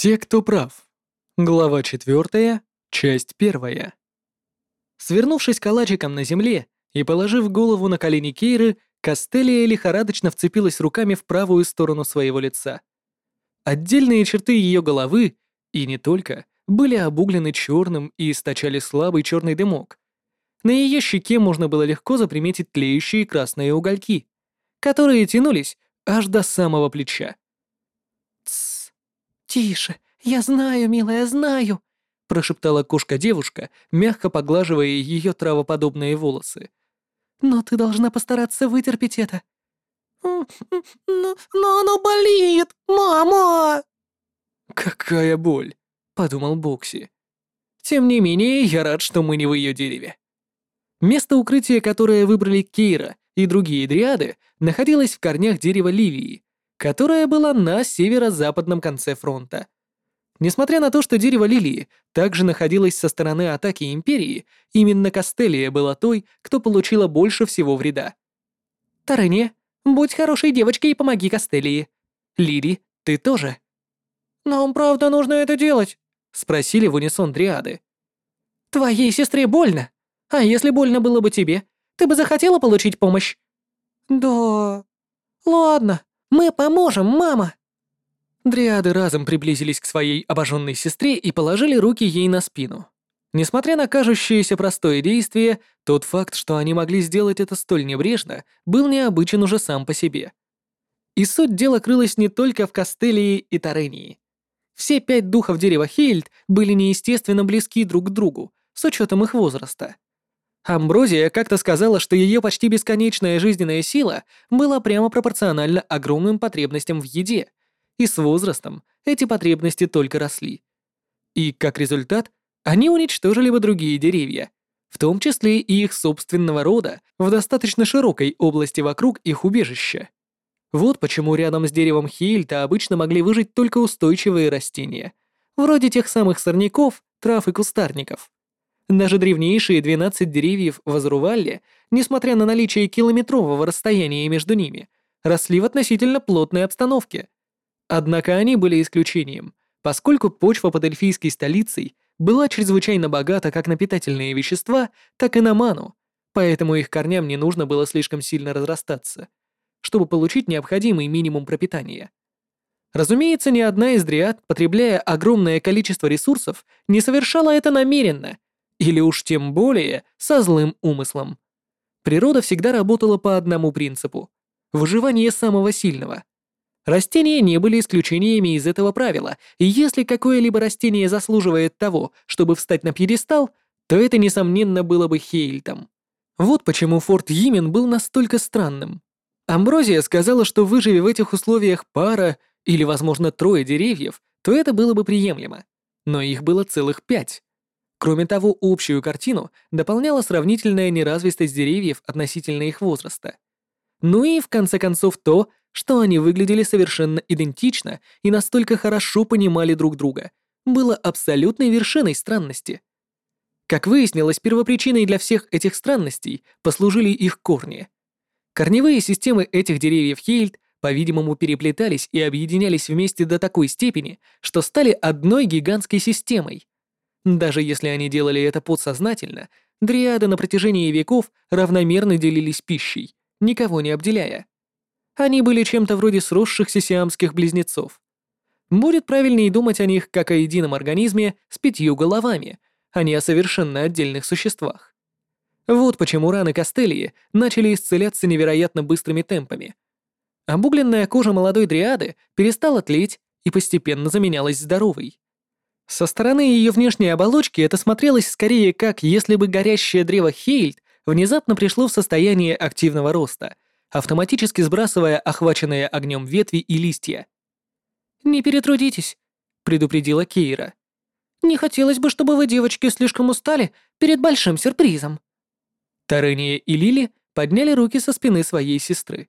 Те, кто прав. Глава 4, часть 1. Свернувшись калачиком на земле и положив голову на колени Кейры, Кастелия лихорадочно вцепилась руками в правую сторону своего лица. Отдельные черты ее головы, и не только, были обуглены черным и источали слабый черный дымок. На ее щеке можно было легко заприметить тлеющие красные угольки, которые тянулись аж до самого плеча. «Тссс, тише, я знаю, милая, знаю», прошептала кошка-девушка, мягко поглаживая ее травоподобные волосы. «Но ты должна постараться вытерпеть это». «Но, но оно болит, мама!» «Какая боль!» — подумал Бокси. «Тем не менее, я рад, что мы не в ее дереве». Место укрытия, которое выбрали Кейра и другие дриады, находилось в корнях дерева Ливии, которое было на северо-западном конце фронта. Несмотря на то, что дерево лилии также находилось со стороны атаки Империи, именно Кастелия была той, кто получила больше всего вреда. «Тарене, будь хорошей девочкой и помоги Кастелии. Лири, ты тоже». «Нам правда нужно это делать?» — спросили в унисон дриады. «Твоей сестре больно. А если больно было бы тебе, ты бы захотела получить помощь?» «Да... Ладно, мы поможем, мама!» Дриады разом приблизились к своей обожженной сестре и положили руки ей на спину. Несмотря на кажущееся простое действие, тот факт, что они могли сделать это столь небрежно, был необычен уже сам по себе. И суть дела крылась не только в Кастелии и Тарении. Все пять духов дерева Хейльд были неестественно близки друг к другу, с учетом их возраста. Амброзия как-то сказала, что ее почти бесконечная жизненная сила была прямо пропорциональна огромным потребностям в еде, и с возрастом эти потребности только росли. И, как результат, они уничтожили бы другие деревья, в том числе и их собственного рода, в достаточно широкой области вокруг их убежища. Вот почему рядом с деревом Хейльта обычно могли выжить только устойчивые растения, вроде тех самых сорняков, трав и кустарников. Даже древнейшие 12 деревьев в Азрувалле, несмотря на наличие километрового расстояния между ними, росли в относительно плотной обстановке, Однако они были исключением, поскольку почва под эльфийской столицей была чрезвычайно богата как на питательные вещества, так и на ману, поэтому их корням не нужно было слишком сильно разрастаться, чтобы получить необходимый минимум пропитания. Разумеется, ни одна из дриад, потребляя огромное количество ресурсов, не совершала это намеренно, или уж тем более со злым умыслом. Природа всегда работала по одному принципу — выживание самого сильного — Растения не были исключениями из этого правила, и если какое-либо растение заслуживает того, чтобы встать на пьедестал, то это, несомненно, было бы Хейльтом. Вот почему Форт Йимен был настолько странным. Амброзия сказала, что выживи в этих условиях пара или, возможно, трое деревьев, то это было бы приемлемо. Но их было целых пять. Кроме того, общую картину дополняла сравнительная неразвистость деревьев относительно их возраста. Ну и, в конце концов, то, что они выглядели совершенно идентично и настолько хорошо понимали друг друга, было абсолютной вершиной странности. Как выяснилось, первопричиной для всех этих странностей послужили их корни. Корневые системы этих деревьев Хейльд, по-видимому, переплетались и объединялись вместе до такой степени, что стали одной гигантской системой. Даже если они делали это подсознательно, дриады на протяжении веков равномерно делились пищей, никого не обделяя. Они были чем-то вроде сросшихся сиамских близнецов. Будет правильнее думать о них как о едином организме с пятью головами, а не о совершенно отдельных существах. Вот почему раны Костелии начали исцеляться невероятно быстрыми темпами. Обугленная кожа молодой дриады перестала тлеть и постепенно заменялась здоровой. Со стороны ее внешней оболочки это смотрелось скорее как если бы горящее древо Хейльд внезапно пришло в состояние активного роста — автоматически сбрасывая охваченные огнем ветви и листья. «Не перетрудитесь», — предупредила Кейра. «Не хотелось бы, чтобы вы, девочки, слишком устали перед большим сюрпризом». Тарыния и Лили подняли руки со спины своей сестры.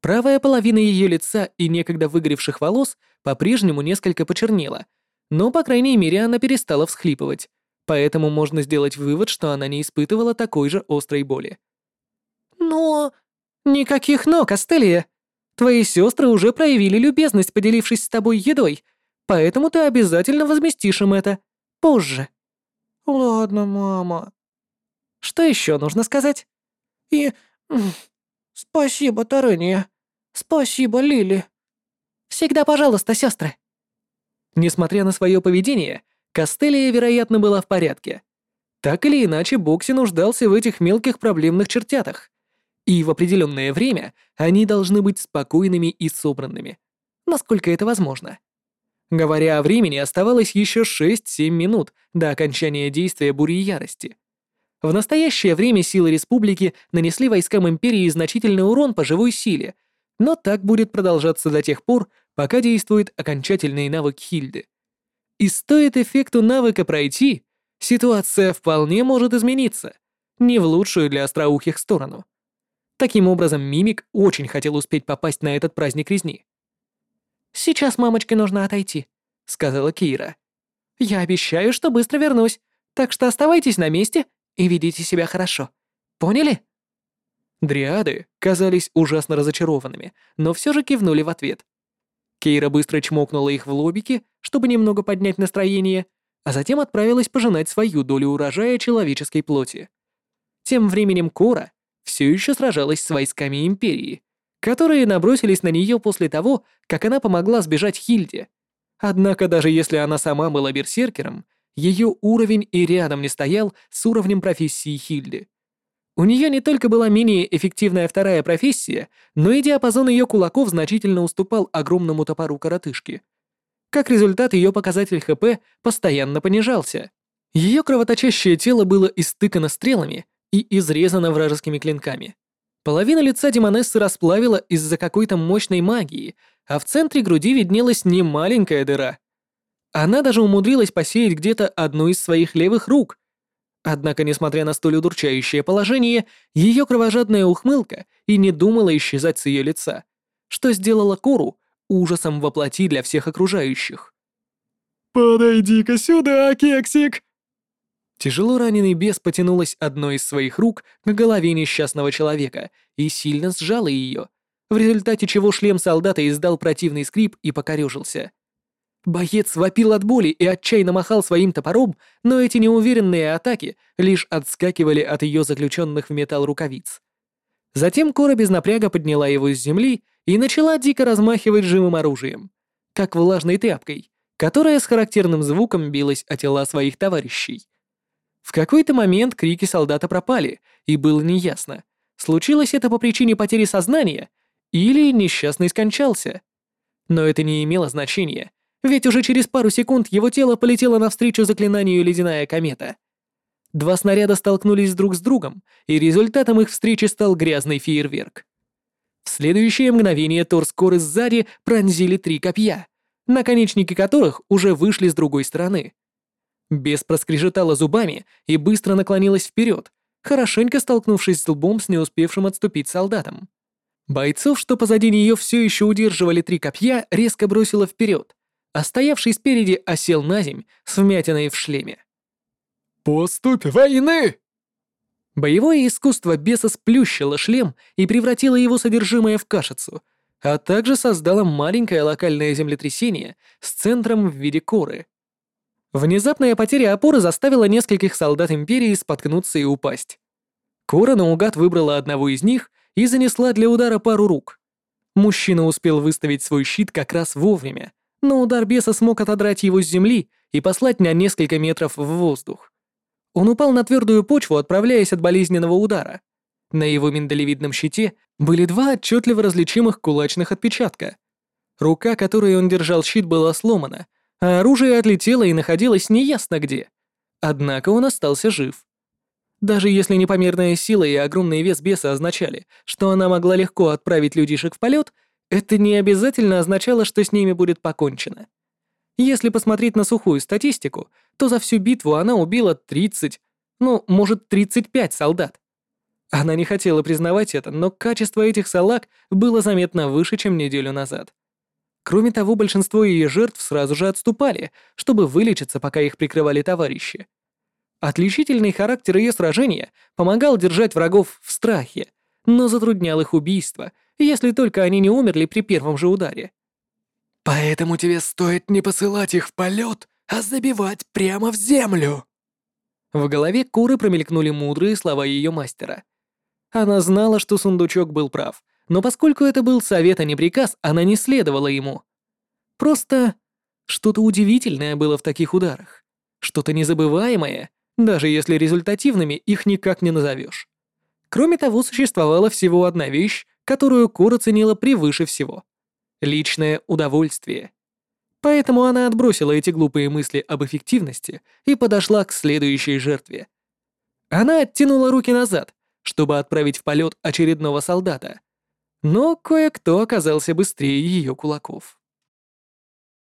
Правая половина ее лица и некогда выгоревших волос по-прежнему несколько почернела, но, по крайней мере, она перестала всхлипывать, поэтому можно сделать вывод, что она не испытывала такой же острой боли. «Но...» «Никаких ног, Астелия! Твои сестры уже проявили любезность, поделившись с тобой едой, поэтому ты обязательно возместишь им это. Позже». «Ладно, мама». «Что еще нужно сказать?» «И... спасибо, Тарения. Спасибо, Лили». «Всегда пожалуйста, сестры». Несмотря на свое поведение, Костелия, вероятно, была в порядке. Так или иначе, Бокси нуждался в этих мелких проблемных чертятах. И в определенное время они должны быть спокойными и собранными, насколько это возможно. Говоря о времени, оставалось еще 6-7 минут до окончания действия бури ярости. В настоящее время силы республики нанесли войскам империи значительный урон по живой силе, но так будет продолжаться до тех пор, пока действует окончательный навык Хильды. И стоит эффекту навыка пройти, ситуация вполне может измениться, не в лучшую для остроухих сторону. Таким образом, Мимик очень хотел успеть попасть на этот праздник резни. «Сейчас мамочке нужно отойти», — сказала Кира. «Я обещаю, что быстро вернусь, так что оставайтесь на месте и ведите себя хорошо. Поняли?» Дриады казались ужасно разочарованными, но все же кивнули в ответ. Кейра быстро чмокнула их в лобики, чтобы немного поднять настроение, а затем отправилась пожинать свою долю урожая человеческой плоти. Тем временем Кора все еще сражалась с войсками Империи, которые набросились на нее после того, как она помогла сбежать Хильде. Однако даже если она сама была берсеркером, ее уровень и рядом не стоял с уровнем профессии Хильды. У нее не только была менее эффективная вторая профессия, но и диапазон ее кулаков значительно уступал огромному топору коротышки. Как результат, ее показатель ХП постоянно понижался. Ее кровоточащее тело было истыкано стрелами и изрезано вражескими клинками. Половина лица Демонессы расплавила из-за какой-то мощной магии, а в центре груди виднелась немаленькая дыра. Она даже умудрилась посеять где-то одну из своих левых рук, Однако, несмотря на столь удручающее положение, ее кровожадная ухмылка и не думала исчезать с ее лица, что сделало Кору ужасом воплоти для всех окружающих. «Подойди-ка сюда, кексик!» Тяжело раненый бес потянулась одной из своих рук к голове несчастного человека и сильно сжала ее, в результате чего шлем солдата издал противный скрип и покорежился. Боец вопил от боли и отчаянно махал своим топором, но эти неуверенные атаки лишь отскакивали от ее заключенных в металл рукавиц. Затем Кора без напряга подняла его с земли и начала дико размахивать живым оружием, как влажной тряпкой, которая с характерным звуком билась о тела своих товарищей. В какой-то момент крики солдата пропали, и было неясно, случилось это по причине потери сознания или несчастный скончался. Но это не имело значения, ведь уже через пару секунд его тело полетело навстречу заклинанию «Ледяная комета». Два снаряда столкнулись друг с другом, и результатом их встречи стал грязный фейерверк. В следующее мгновение торс-коры сзади пронзили три копья, наконечники которых уже вышли с другой стороны. Бес проскрежетала зубами и быстро наклонилась вперед, хорошенько столкнувшись с лбом с не успевшим отступить солдатом. Бойцов, что позади нее все еще удерживали три копья, резко бросило вперед, а стоявший спереди осел на земь с вмятиной в шлеме. «Поступь войны!» Боевое искусство беса сплющило шлем и превратило его содержимое в кашицу, а также создало маленькое локальное землетрясение с центром в виде коры. Внезапная потеря опоры заставила нескольких солдат Империи споткнуться и упасть. Кора наугад выбрала одного из них и занесла для удара пару рук. Мужчина успел выставить свой щит как раз вовремя, но удар беса смог отодрать его с земли и послать на несколько метров в воздух. Он упал на твердую почву, отправляясь от болезненного удара. На его миндалевидном щите были два отчетливо различимых кулачных отпечатка. Рука, которой он держал щит, была сломана, а оружие отлетело и находилось неясно где. Однако он остался жив. Даже если непомерная сила и огромный вес беса означали, что она могла легко отправить людишек в полет, это не обязательно означало, что с ними будет покончено. Если посмотреть на сухую статистику, то за всю битву она убила 30, ну, может, 35 солдат. Она не хотела признавать это, но качество этих салаг было заметно выше, чем неделю назад. Кроме того, большинство ее жертв сразу же отступали, чтобы вылечиться, пока их прикрывали товарищи. Отличительный характер ее сражения помогал держать врагов в страхе, но затруднял их убийство — если только они не умерли при первом же ударе. Поэтому тебе стоит не посылать их в полет, а забивать прямо в землю. В голове Куры промелькнули мудрые слова ее мастера. Она знала, что сундучок был прав, но поскольку это был совет, а не приказ, она не следовала ему. Просто что-то удивительное было в таких ударах. Что-то незабываемое, даже если результативными их никак не назовешь. Кроме того, существовала всего одна вещь, которую Кура ценила превыше всего. Личное удовольствие. Поэтому она отбросила эти глупые мысли об эффективности и подошла к следующей жертве. Она оттянула руки назад, чтобы отправить в полет очередного солдата. Но кое-кто оказался быстрее ее кулаков.